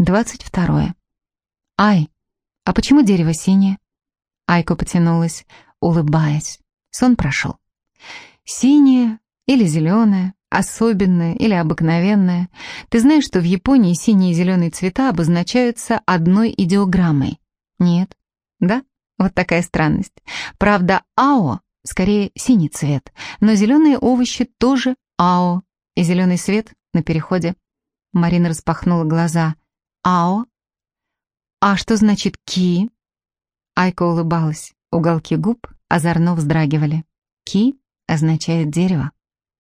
Двадцать второе. Ай, а почему дерево синее? Айко потянулась, улыбаясь. Сон прошел. Синее или зеленое, особенное или обыкновенное. Ты знаешь, что в Японии синий и зеленый цвета обозначаются одной идеограммой? Нет. Да? Вот такая странность. Правда, ао скорее синий цвет, но зеленые овощи тоже ао, и зеленый свет на переходе. Марина распахнула глаза. Ао? А что значит ки? Айка улыбалась. Уголки губ озорно вздрагивали. Ки означает дерево.